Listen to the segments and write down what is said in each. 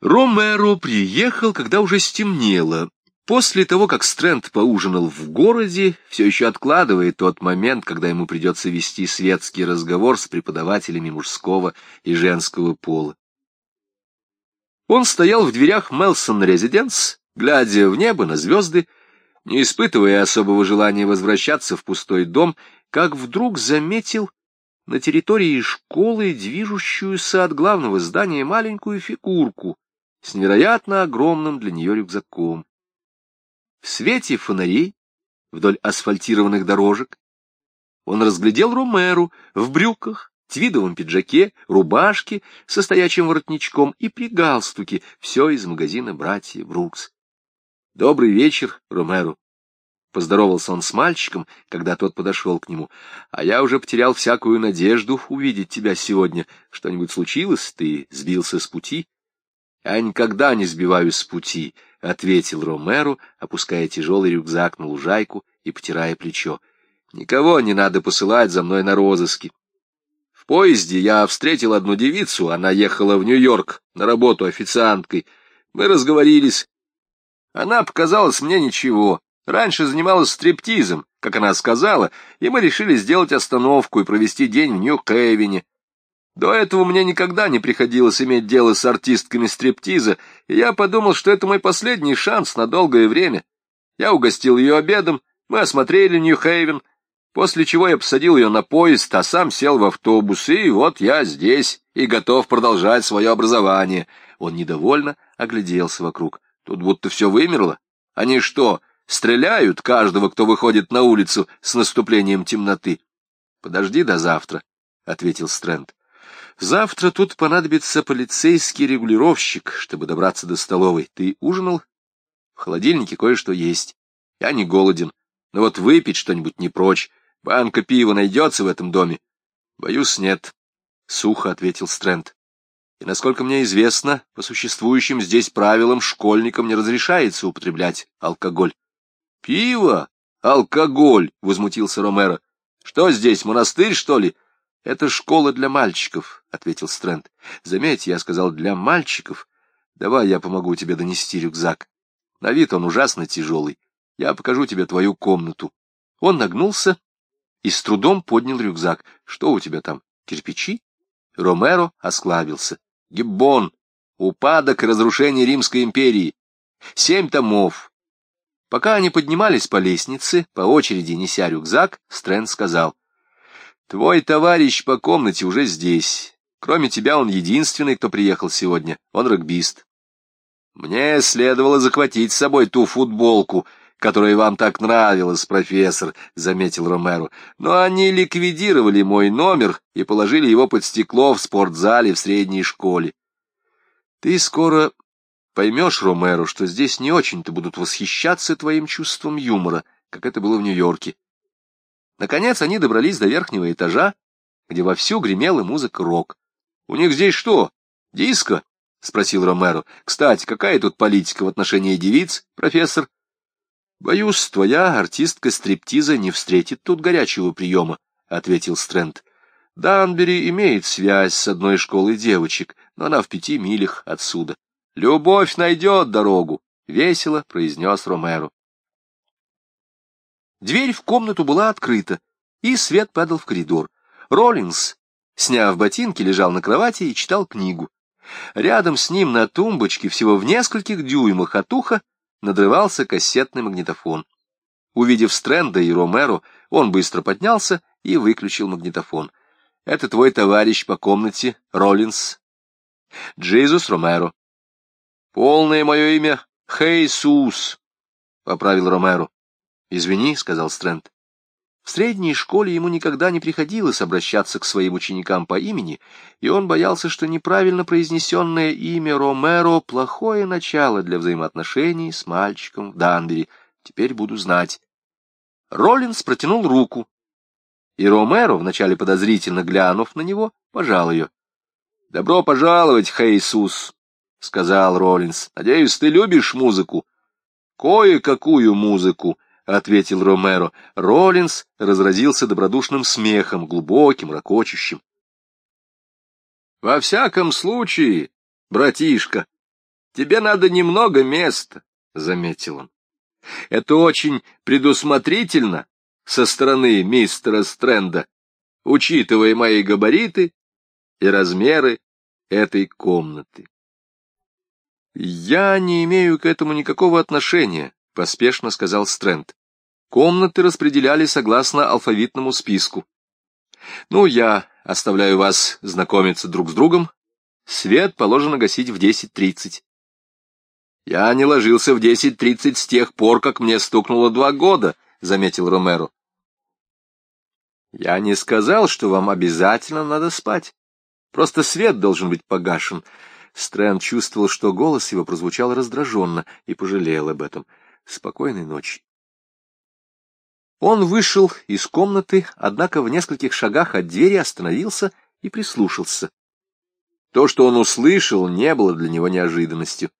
Ромеро приехал, когда уже стемнело. После того, как Стрэнд поужинал в городе, все еще откладывая тот момент, когда ему придется вести светский разговор с преподавателями мужского и женского пола. Он стоял в дверях Мелсон Резиденс, глядя в небо на звезды, не испытывая особого желания возвращаться в пустой дом, как вдруг заметил на территории школы движущуюся от главного здания маленькую фигурку с невероятно огромным для нее рюкзаком. В свете фонарей вдоль асфальтированных дорожек он разглядел Ромеру в брюках, твидовом пиджаке, рубашке со стоячим воротничком и при галстуке, все из магазина «Братья Брукс». «Добрый вечер, Ромеру», — поздоровался он с мальчиком, когда тот подошел к нему. «А я уже потерял всякую надежду увидеть тебя сегодня. Что-нибудь случилось? Ты сбился с пути?» «Я никогда не сбиваюсь с пути», — ответил Ромеру, опуская тяжелый рюкзак на лужайку и потирая плечо. «Никого не надо посылать за мной на розыски. В поезде я встретил одну девицу, она ехала в Нью-Йорк на работу официанткой. Мы разговорились. Она показалась мне ничего. Раньше занималась стриптизом, как она сказала, и мы решили сделать остановку и провести день в Нью-Кевине. До этого мне никогда не приходилось иметь дело с артистками стриптиза, и я подумал, что это мой последний шанс на долгое время. Я угостил ее обедом, мы осмотрели Нью-Хейвен, после чего я посадил ее на поезд, а сам сел в автобус, и вот я здесь и готов продолжать свое образование. Он недовольно огляделся вокруг. Тут будто все вымерло. Они что, стреляют каждого, кто выходит на улицу с наступлением темноты? — Подожди до завтра, — ответил Стрэнд. — Завтра тут понадобится полицейский регулировщик, чтобы добраться до столовой. Ты ужинал? В холодильнике кое-что есть. Я не голоден, но вот выпить что-нибудь не прочь. Банка пива найдется в этом доме? — Боюсь, нет, — сухо ответил Стрэнд. И, насколько мне известно, по существующим здесь правилам школьникам не разрешается употреблять алкоголь. — Пиво? Алкоголь? — возмутился Ромеро. — Что здесь, монастырь, что ли? — Это школа для мальчиков, — ответил Стрэнд. — Заметь, я сказал «для мальчиков». Давай я помогу тебе донести рюкзак. На вид он ужасно тяжелый. Я покажу тебе твою комнату. Он нагнулся и с трудом поднял рюкзак. Что у тебя там, кирпичи? Ромеро осклабился. Гиббон. Упадок и разрушение Римской империи. Семь томов. Пока они поднимались по лестнице, по очереди неся рюкзак, Стрэнд сказал. Твой товарищ по комнате уже здесь. Кроме тебя он единственный, кто приехал сегодня. Он регбист. Мне следовало захватить с собой ту футболку, которая вам так нравилась, профессор, — заметил Ромеро. Но они ликвидировали мой номер и положили его под стекло в спортзале в средней школе. Ты скоро поймешь, Ромеро, что здесь не очень-то будут восхищаться твоим чувством юмора, как это было в Нью-Йорке. Наконец они добрались до верхнего этажа, где вовсю гремела музыка рок. — У них здесь что, диско? — спросил Ромеро. — Кстати, какая тут политика в отношении девиц, профессор? Боюсь, твоя артистка стриптиза не встретит тут горячего приема, — ответил Стрэнд. Данбери имеет связь с одной школой девочек, но она в пяти милях отсюда. Любовь найдет дорогу, — весело произнес Ромеро. Дверь в комнату была открыта, и свет падал в коридор. Роллинс, сняв ботинки, лежал на кровати и читал книгу. Рядом с ним на тумбочке, всего в нескольких дюймах от уха, надрывался кассетный магнитофон. Увидев Стрэнда и Ромеро, он быстро поднялся и выключил магнитофон. — Это твой товарищ по комнате, Роллинс. — Джейзус Ромеро. — Полное мое имя — Хейсус, — поправил Ромеро. — Извини, — сказал Стрэнд. В средней школе ему никогда не приходилось обращаться к своим ученикам по имени, и он боялся, что неправильно произнесенное имя Ромеро — плохое начало для взаимоотношений с мальчиком в Данбери. Теперь буду знать. Роллинс протянул руку, и Ромеро, вначале подозрительно глянув на него, пожал ее. — Добро пожаловать, Хейсус, — сказал Роллинс. — Надеюсь, ты любишь музыку? — Кое-какую музыку, — ответил Ромеро. Роллинс разразился добродушным смехом, глубоким, ракочущим. — Во всяком случае, братишка, тебе надо немного места, — заметил он. Это очень предусмотрительно со стороны мистера Стрэнда, учитывая мои габариты и размеры этой комнаты. «Я не имею к этому никакого отношения», — поспешно сказал Стрэнд. «Комнаты распределяли согласно алфавитному списку. Ну, я оставляю вас знакомиться друг с другом. Свет положено гасить в 10.30. Я не ложился в 10.30 с тех пор, как мне стукнуло два года, — заметил Ромеро. Я не сказал, что вам обязательно надо спать. Просто свет должен быть погашен. Стрэнд чувствовал, что голос его прозвучал раздраженно, и пожалел об этом. Спокойной ночи. Он вышел из комнаты, однако в нескольких шагах от двери остановился и прислушался. То, что он услышал, не было для него неожиданностью.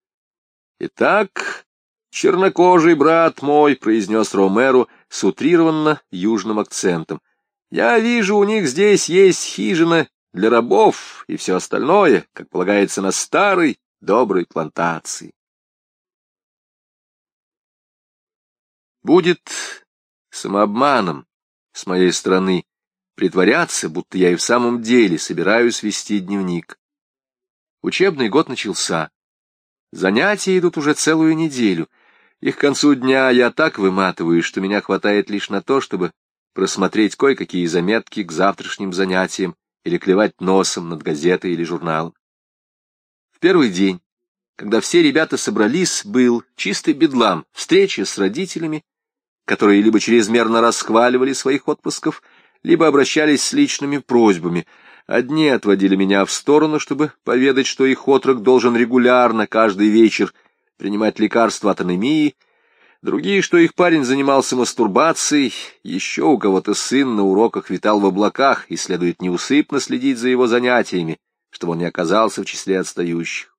«Итак, чернокожий брат мой», — произнес Ромеро с утрированно южным акцентом, — я вижу, у них здесь есть хижина для рабов и все остальное, как полагается на старой доброй плантации. Будет самообманом с моей стороны притворяться, будто я и в самом деле собираюсь вести дневник. Учебный год начался. Занятия идут уже целую неделю, и к концу дня я так выматываю, что меня хватает лишь на то, чтобы просмотреть кое-какие заметки к завтрашним занятиям или клевать носом над газетой или журналом. В первый день, когда все ребята собрались, был чистый бедлам, встреча с родителями, которые либо чрезмерно расхваливали своих отпусков, либо обращались с личными просьбами. Одни отводили меня в сторону, чтобы поведать, что их отрок должен регулярно, каждый вечер, принимать лекарства от анемии, Другие, что их парень занимался мастурбацией, еще у кого-то сын на уроках витал в облаках, и следует неусыпно следить за его занятиями, чтобы он не оказался в числе отстающих.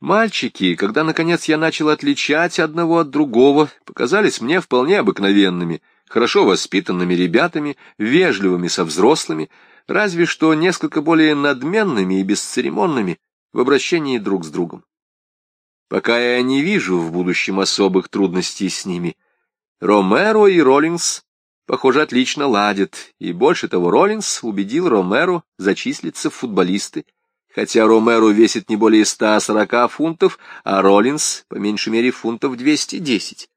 Мальчики, когда, наконец, я начал отличать одного от другого, показались мне вполне обыкновенными, хорошо воспитанными ребятами, вежливыми со взрослыми, разве что несколько более надменными и бесцеремонными в обращении друг с другом. Пока я не вижу в будущем особых трудностей с ними. Ромеро и Роллинс, похоже, отлично ладят, и больше того, Роллинс убедил Ромеро зачислиться в футболисты, хотя Ромеро весит не более 140 фунтов, а Роллинс, по меньшей мере, фунтов 210.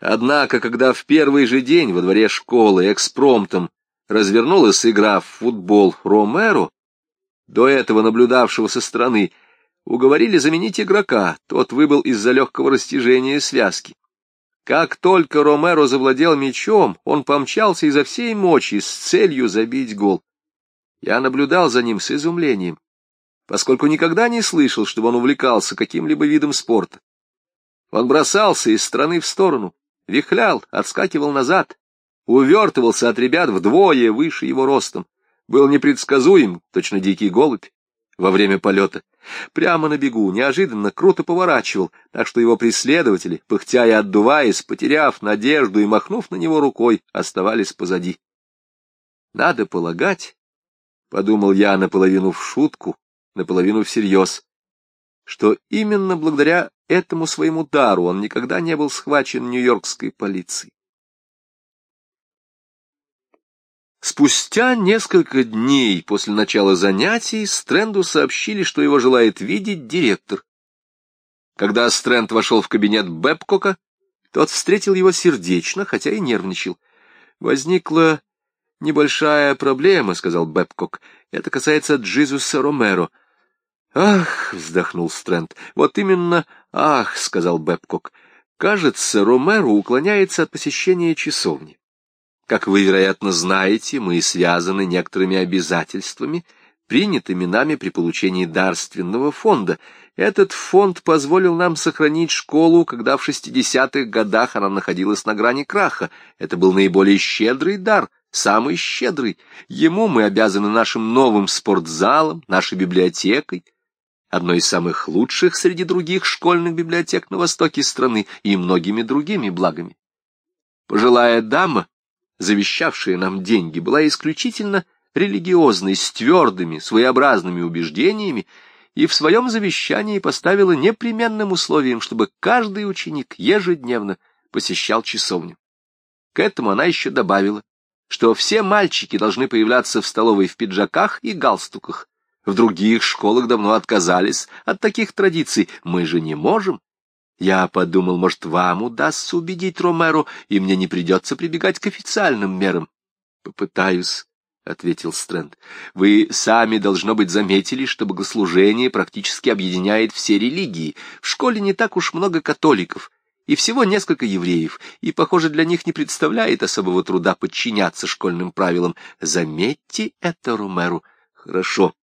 Однако, когда в первый же день во дворе школы экспромтом развернулась игра в футбол Ромеро, до этого наблюдавшего со стороны, уговорили заменить игрока, тот выбыл из-за легкого растяжения связки. Как только Ромеро завладел мячом, он помчался изо всей мочи с целью забить гол. Я наблюдал за ним с изумлением, поскольку никогда не слышал, чтобы он увлекался каким-либо видом спорта. Он бросался из стороны в сторону, вихлял, отскакивал назад, увертывался от ребят вдвое выше его ростом, был непредсказуем, точно дикий голубь во время полета. Прямо на бегу, неожиданно круто поворачивал, так что его преследователи, пыхтя и отдуваясь, потеряв надежду и махнув на него рукой, оставались позади. Надо полагать, — подумал я наполовину в шутку, наполовину всерьез, что именно благодаря этому своему дару он никогда не был схвачен нью-йоркской полицией. Спустя несколько дней после начала занятий Стрэнду сообщили, что его желает видеть директор. Когда Стрэнд вошел в кабинет Бэбкока, тот встретил его сердечно, хотя и нервничал. «Возникла небольшая проблема», — сказал Бэбкок. «Это касается Джизуса Ромеро». «Ах!» — вздохнул Стрэнд. «Вот именно «ах!» — сказал Бэбкок. «Кажется, Ромеро уклоняется от посещения часовни. Как вы, вероятно, знаете, мы связаны некоторыми обязательствами, принятыми нами при получении дарственного фонда. Этот фонд позволил нам сохранить школу, когда в 60-х годах она находилась на грани краха. Это был наиболее щедрый дар, самый щедрый. Ему мы обязаны нашим новым спортзалом, нашей библиотекой, одной из самых лучших среди других школьных библиотек на востоке страны и многими другими благами. Пожилая дама, завещавшая нам деньги, была исключительно религиозной, с твердыми, своеобразными убеждениями, и в своем завещании поставила непременным условием, чтобы каждый ученик ежедневно посещал часовню. К этому она еще добавила, что все мальчики должны появляться в столовой в пиджаках и галстуках. В других школах давно отказались от таких традиций. Мы же не можем. Я подумал, может, вам удастся убедить Ромеро, и мне не придется прибегать к официальным мерам. — Попытаюсь, — ответил Стрэнд. — Вы сами, должно быть, заметили, что богослужение практически объединяет все религии. В школе не так уж много католиков, и всего несколько евреев, и, похоже, для них не представляет особого труда подчиняться школьным правилам. Заметьте это Ромеру. — Хорошо, —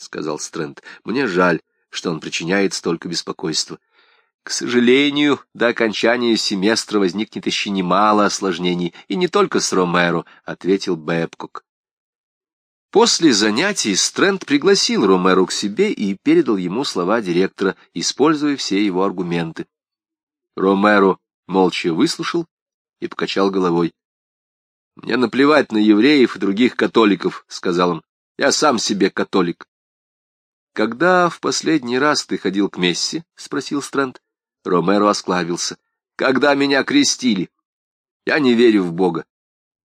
сказал Стрэнд. — Мне жаль, что он причиняет столько беспокойства. — к сожалению, до окончания семестра возникнет еще немало осложнений, и не только с Ромеро, — ответил Бэбкок. После занятий Стрэнд пригласил Ромеро к себе и передал ему слова директора, используя все его аргументы. Ромеро молча выслушал и покачал головой. — Мне наплевать на евреев и других католиков, — сказал он. — Я сам себе католик. — Когда в последний раз ты ходил к Месси? — спросил Стрэнд. Ромеро осклавился. «Когда меня крестили? Я не верю в Бога.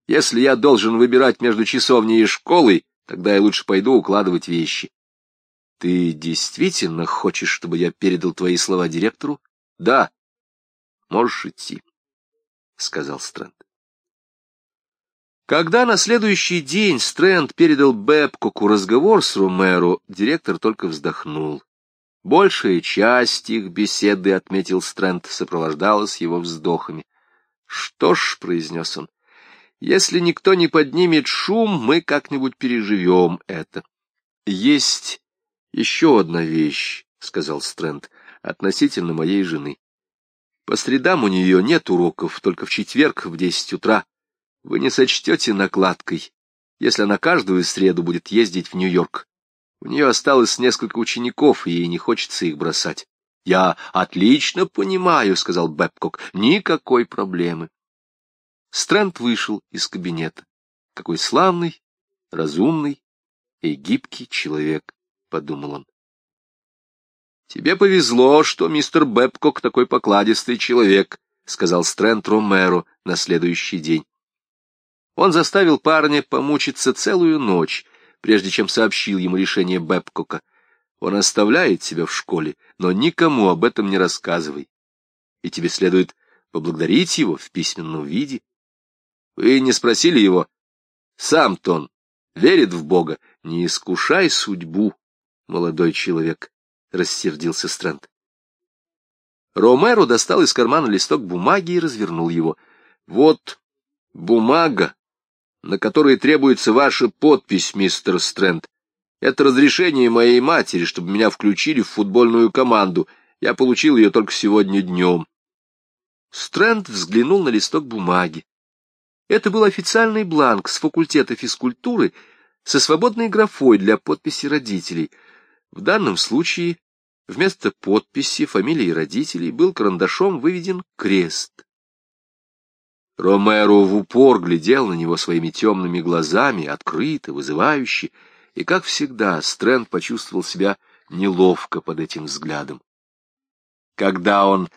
Если я должен выбирать между часовней и школой, тогда я лучше пойду укладывать вещи». «Ты действительно хочешь, чтобы я передал твои слова директору?» «Да. Можешь идти», — сказал Стрэнд. Когда на следующий день Стрэнд передал Бэбкоку разговор с Ромеро, директор только вздохнул. Большая часть их беседы, — отметил Стрэнд, — сопровождалась его вздохами. — Что ж, — произнес он, — если никто не поднимет шум, мы как-нибудь переживем это. — Есть еще одна вещь, — сказал Стрэнд, — относительно моей жены. По средам у нее нет уроков, только в четверг в десять утра. Вы не сочтете накладкой, если она каждую среду будет ездить в Нью-Йорк. У нее осталось несколько учеников, и ей не хочется их бросать. — Я отлично понимаю, — сказал Бэбкок, — никакой проблемы. Стрэнд вышел из кабинета. Какой славный, разумный и гибкий человек, — подумал он. «Тебе повезло, что мистер Бэбкок такой покладистый человек», — сказал Стрэнд Ромеро на следующий день. Он заставил парня помучиться целую ночь, прежде чем сообщил ему решение Бэбкока. Он оставляет тебя в школе, но никому об этом не рассказывай. И тебе следует поблагодарить его в письменном виде. Вы не спросили его, сам-то он верит в Бога, не искушай судьбу, молодой человек, — рассердился Стрэнд. Ромеро достал из кармана листок бумаги и развернул его. Вот бумага, на которой требуется ваша подпись, мистер Стрэнд. Это разрешение моей матери, чтобы меня включили в футбольную команду. Я получил ее только сегодня днем. Стрэнд взглянул на листок бумаги. Это был официальный бланк с факультета физкультуры со свободной графой для подписи родителей. В данном случае вместо подписи фамилии родителей был карандашом выведен крест. Ромеро в упор глядел на него своими темными глазами, открыто, вызывающе, и, как всегда, Стрэнд почувствовал себя неловко под этим взглядом. Когда он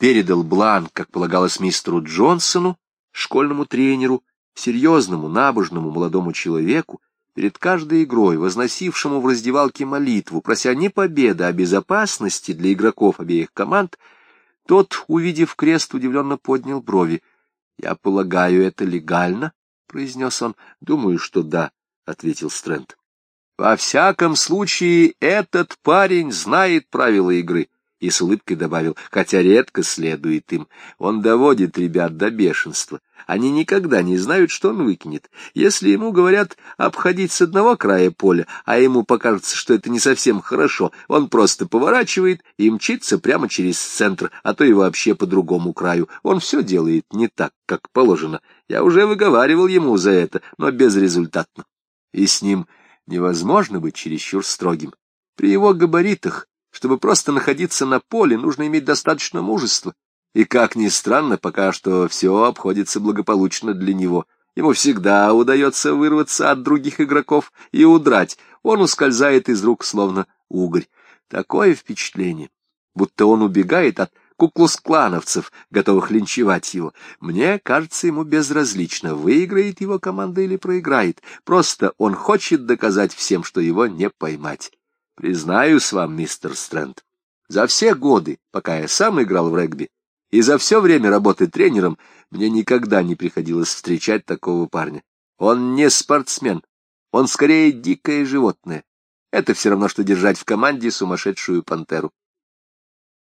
передал бланк, как полагалось мистеру Джонсону, школьному тренеру, серьезному, набожному молодому человеку, перед каждой игрой, возносившему в раздевалке молитву, прося не победы, а безопасности для игроков обеих команд, тот, увидев крест, удивленно поднял брови —— Я полагаю, это легально? — произнес он. — Думаю, что да, — ответил Стрэнд. — Во всяком случае, этот парень знает правила игры, — и с улыбкой добавил, хотя редко следует им. Он доводит ребят до бешенства. Они никогда не знают, что он выкинет. Если ему говорят обходить с одного края поля, а ему покажется, что это не совсем хорошо, он просто поворачивает и мчится прямо через центр, а то и вообще по другому краю. Он все делает не так, как положено. Я уже выговаривал ему за это, но безрезультатно. И с ним невозможно быть чересчур строгим. При его габаритах, чтобы просто находиться на поле, нужно иметь достаточно мужества. И, как ни странно, пока что все обходится благополучно для него. Ему всегда удается вырваться от других игроков и удрать. Он ускользает из рук, словно угорь. Такое впечатление, будто он убегает от куклус-клановцев, готовых линчевать его. Мне кажется, ему безразлично, выиграет его команда или проиграет. Просто он хочет доказать всем, что его не поймать. Признаюсь вам, мистер Стрэнд, за все годы, пока я сам играл в регби, и за все время работы тренером, мне никогда не приходилось встречать такого парня. Он не спортсмен, он скорее дикое животное. Это все равно, что держать в команде сумасшедшую пантеру.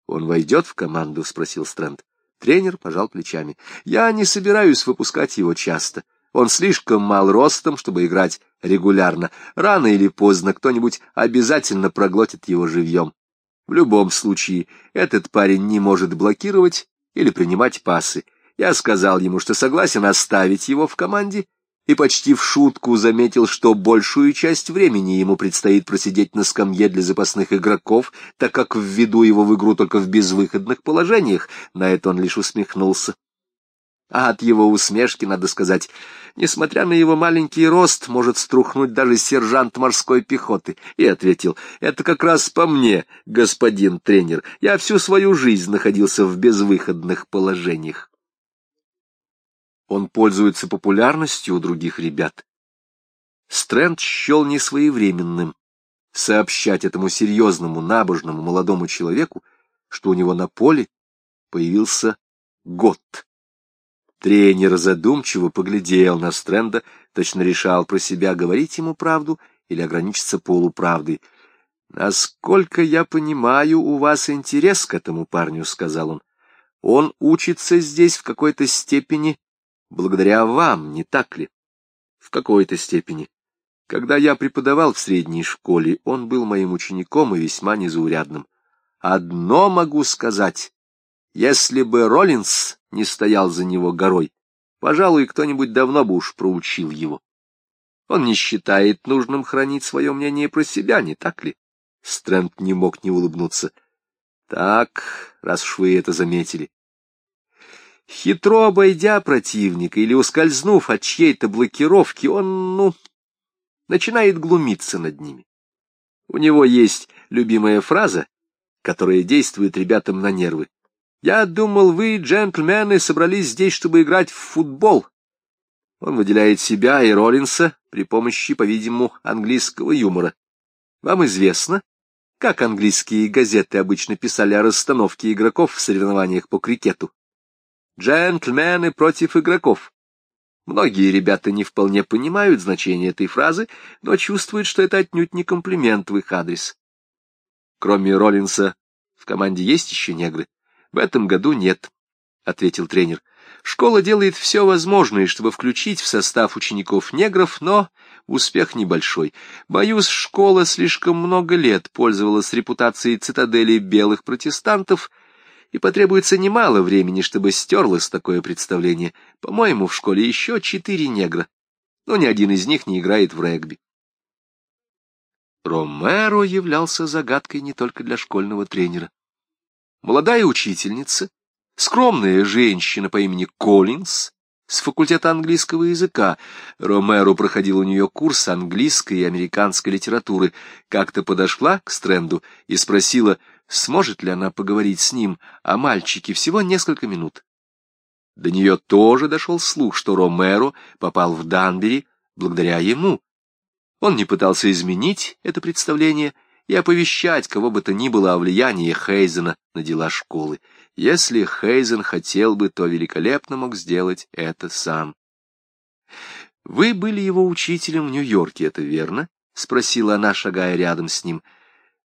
«Он войдет в команду?» — спросил Стрэнд. Тренер пожал плечами. «Я не собираюсь выпускать его часто. Он слишком мал ростом, чтобы играть регулярно. Рано или поздно кто-нибудь обязательно проглотит его живьем. В любом случае, этот парень не может блокировать или принимать пасы. Я сказал ему, что согласен оставить его в команде, и почти в шутку заметил, что большую часть времени ему предстоит просидеть на скамье для запасных игроков, так как введу его в игру только в безвыходных положениях. На это он лишь усмехнулся. А от его усмешки, надо сказать, несмотря на его маленький рост, может струхнуть даже сержант морской пехоты. И ответил, это как раз по мне, господин тренер. Я всю свою жизнь находился в безвыходных положениях. Он пользуется популярностью у других ребят. Стрэнд счел несвоевременным сообщать этому серьезному, набожному молодому человеку, что у него на поле появился год. Тренер задумчиво поглядел на Стрэнда, точно решал про себя, говорить ему правду или ограничиться полуправдой. «Насколько я понимаю, у вас интерес к этому парню», — сказал он. «Он учится здесь в какой-то степени благодаря вам, не так ли? В какой-то степени. Когда я преподавал в средней школе, он был моим учеником и весьма незаурядным. Одно могу сказать. Если бы Роллинс не стоял за него горой, пожалуй, кто-нибудь давно бы уж проучил его. Он не считает нужным хранить свое мнение про себя, не так ли? Стрэнд не мог не улыбнуться. Так, раз уж вы это заметили. Хитро обойдя противника или ускользнув от чьей-то блокировки, он, ну, начинает глумиться над ними. У него есть любимая фраза, которая действует ребятам на нервы. «Я думал, вы, джентльмены, собрались здесь, чтобы играть в футбол». Он выделяет себя и Роллинса при помощи, по-видимому, английского юмора. Вам известно, как английские газеты обычно писали о расстановке игроков в соревнованиях по крикету? Джентльмены против игроков. Многие ребята не вполне понимают значение этой фразы, но чувствуют, что это отнюдь не комплимент в их адрес. Кроме Роллинса, в команде есть еще негры? В этом году нет, — ответил тренер. Школа делает все возможное, чтобы включить в состав учеников негров, но успех небольшой. Боюсь, школа слишком много лет пользовалась репутацией цитадели белых протестантов — и потребуется немало времени, чтобы стерлось такое представление. По-моему, в школе еще четыре негра, но ни один из них не играет в регби. Ромеро являлся загадкой не только для школьного тренера. Молодая учительница, скромная женщина по имени Коллинз, с факультета английского языка. Ромеро проходил у нее курс английской и американской литературы. Как-то подошла к Стрэнду и спросила, сможет ли она поговорить с ним о мальчике всего несколько минут. До нее тоже дошел слух, что Ромеро попал в Данбери благодаря ему. Он не пытался изменить это представление и оповещать кого бы то ни было о влиянии Хейзена на дела школы. Если Хейзен хотел бы, то великолепно мог сделать это сам. «Вы были его учителем в Нью-Йорке, это верно?» — спросила она, шагая рядом с ним.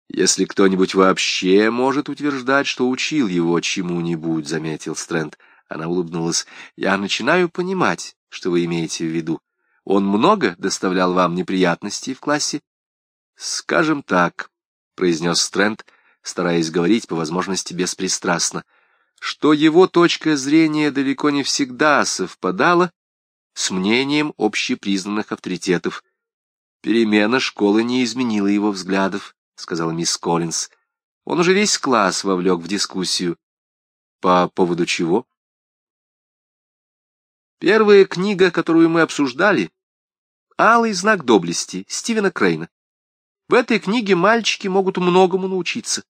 «Если кто-нибудь вообще может утверждать, что учил его чему-нибудь», — заметил Стрэнд. Она улыбнулась. «Я начинаю понимать, что вы имеете в виду. Он много доставлял вам неприятностей в классе?» «Скажем так», — произнес Стрэнд, стараясь говорить по возможности беспристрастно, что его точка зрения далеко не всегда совпадала с мнением общепризнанных авторитетов. Перемена школы не изменила его взглядов. — сказала мисс Коллинз. Он уже весь класс вовлек в дискуссию. По поводу чего? Первая книга, которую мы обсуждали, «Алый знак доблести» Стивена Крейна. В этой книге мальчики могут многому научиться.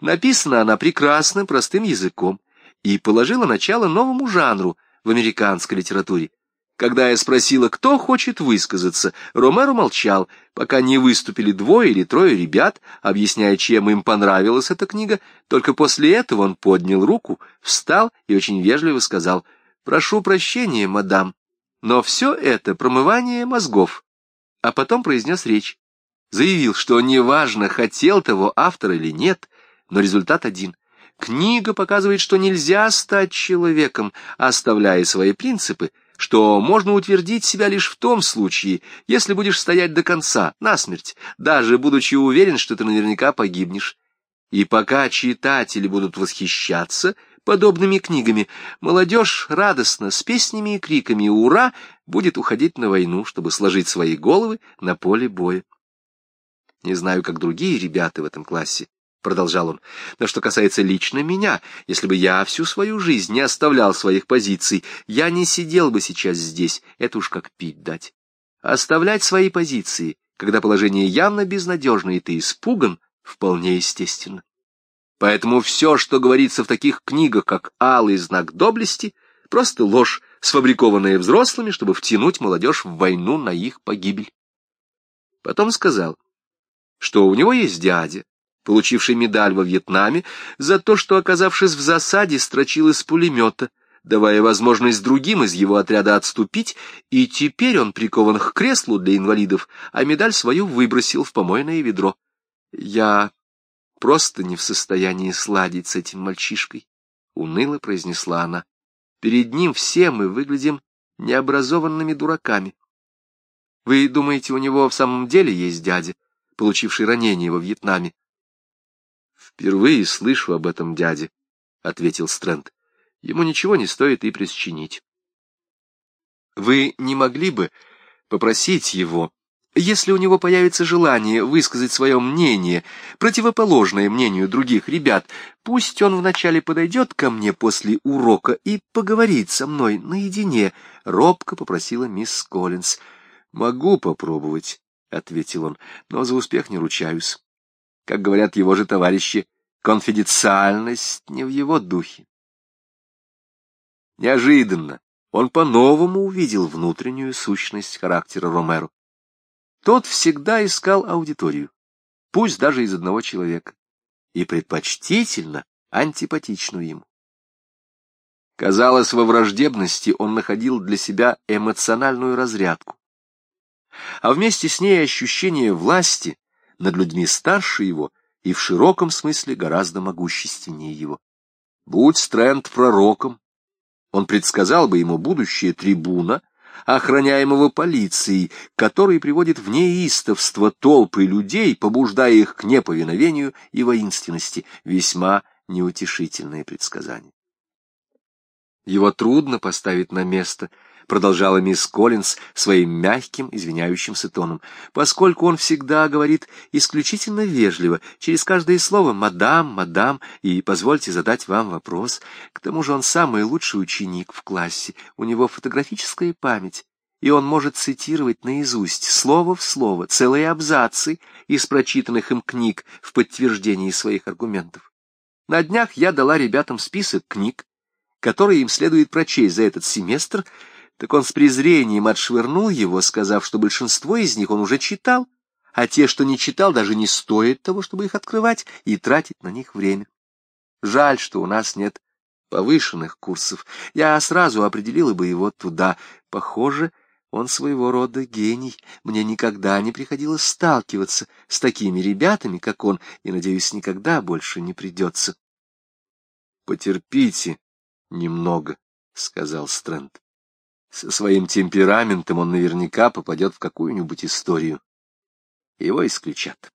Написана она прекрасным, простым языком и положила начало новому жанру в американской литературе. Когда я спросила, кто хочет высказаться, Ромеро молчал, пока не выступили двое или трое ребят, объясняя, чем им понравилась эта книга. Только после этого он поднял руку, встал и очень вежливо сказал, «Прошу прощения, мадам, но все это промывание мозгов». А потом произнес речь. Заявил, что неважно, хотел того автор или нет, но результат один. Книга показывает, что нельзя стать человеком, оставляя свои принципы, что можно утвердить себя лишь в том случае, если будешь стоять до конца, насмерть, даже будучи уверен, что ты наверняка погибнешь. И пока читатели будут восхищаться подобными книгами, молодежь радостно, с песнями и криками «Ура!» будет уходить на войну, чтобы сложить свои головы на поле боя. Не знаю, как другие ребята в этом классе, продолжал он. Но что касается лично меня, если бы я всю свою жизнь не оставлял своих позиций, я не сидел бы сейчас здесь, это уж как пить дать. Оставлять свои позиции, когда положение явно безнадежное и ты испуган, вполне естественно. Поэтому все, что говорится в таких книгах, как «Алый знак доблести», просто ложь, сфабрикованная взрослыми, чтобы втянуть молодежь в войну на их погибель. Потом сказал, что у него есть дядя, получивший медаль во Вьетнаме за то, что, оказавшись в засаде, строчил из пулемета, давая возможность другим из его отряда отступить, и теперь он прикован к креслу для инвалидов, а медаль свою выбросил в помойное ведро. Я просто не в состоянии сладить с этим мальчишкой, — уныло произнесла она. Перед ним все мы выглядим необразованными дураками. Вы думаете, у него в самом деле есть дядя, получивший ранение во Вьетнаме? «Впервые слышу об этом дяде», — ответил Стрэнд. «Ему ничего не стоит и присчинить». «Вы не могли бы попросить его, если у него появится желание высказать свое мнение, противоположное мнению других ребят, пусть он вначале подойдет ко мне после урока и поговорит со мной наедине», — робко попросила мисс Коллинз. «Могу попробовать», — ответил он, — «но за успех не ручаюсь» как говорят его же товарищи, конфиденциальность не в его духе. Неожиданно он по-новому увидел внутреннюю сущность характера Ромеро. Тот всегда искал аудиторию, пусть даже из одного человека, и предпочтительно антипатичную ему. Казалось, во враждебности он находил для себя эмоциональную разрядку, а вместе с ней ощущение власти над людьми старше его и в широком смысле гораздо могущественнее его. Будь Стрэнд пророком, он предсказал бы ему будущее трибуна, охраняемого полицией, который приводит в неистовство толпы людей, побуждая их к неповиновению и воинственности, весьма неутешительное предсказание. Его трудно поставить на место —— продолжала мисс Коллинз своим мягким, извиняющимся тоном, поскольку он всегда говорит исключительно вежливо, через каждое слово «мадам», «мадам» и «позвольте задать вам вопрос». К тому же он самый лучший ученик в классе, у него фотографическая память, и он может цитировать наизусть, слово в слово, целые абзацы из прочитанных им книг в подтверждении своих аргументов. На днях я дала ребятам список книг, которые им следует прочесть за этот семестр, так он с презрением отшвырнул его, сказав, что большинство из них он уже читал, а те, что не читал, даже не стоит того, чтобы их открывать и тратить на них время. Жаль, что у нас нет повышенных курсов. Я сразу определила бы его туда. Похоже, он своего рода гений. Мне никогда не приходилось сталкиваться с такими ребятами, как он, и, надеюсь, никогда больше не придется. — Потерпите немного, — сказал Стрэнд. Со своим темпераментом он наверняка попадет в какую-нибудь историю. Его исключат.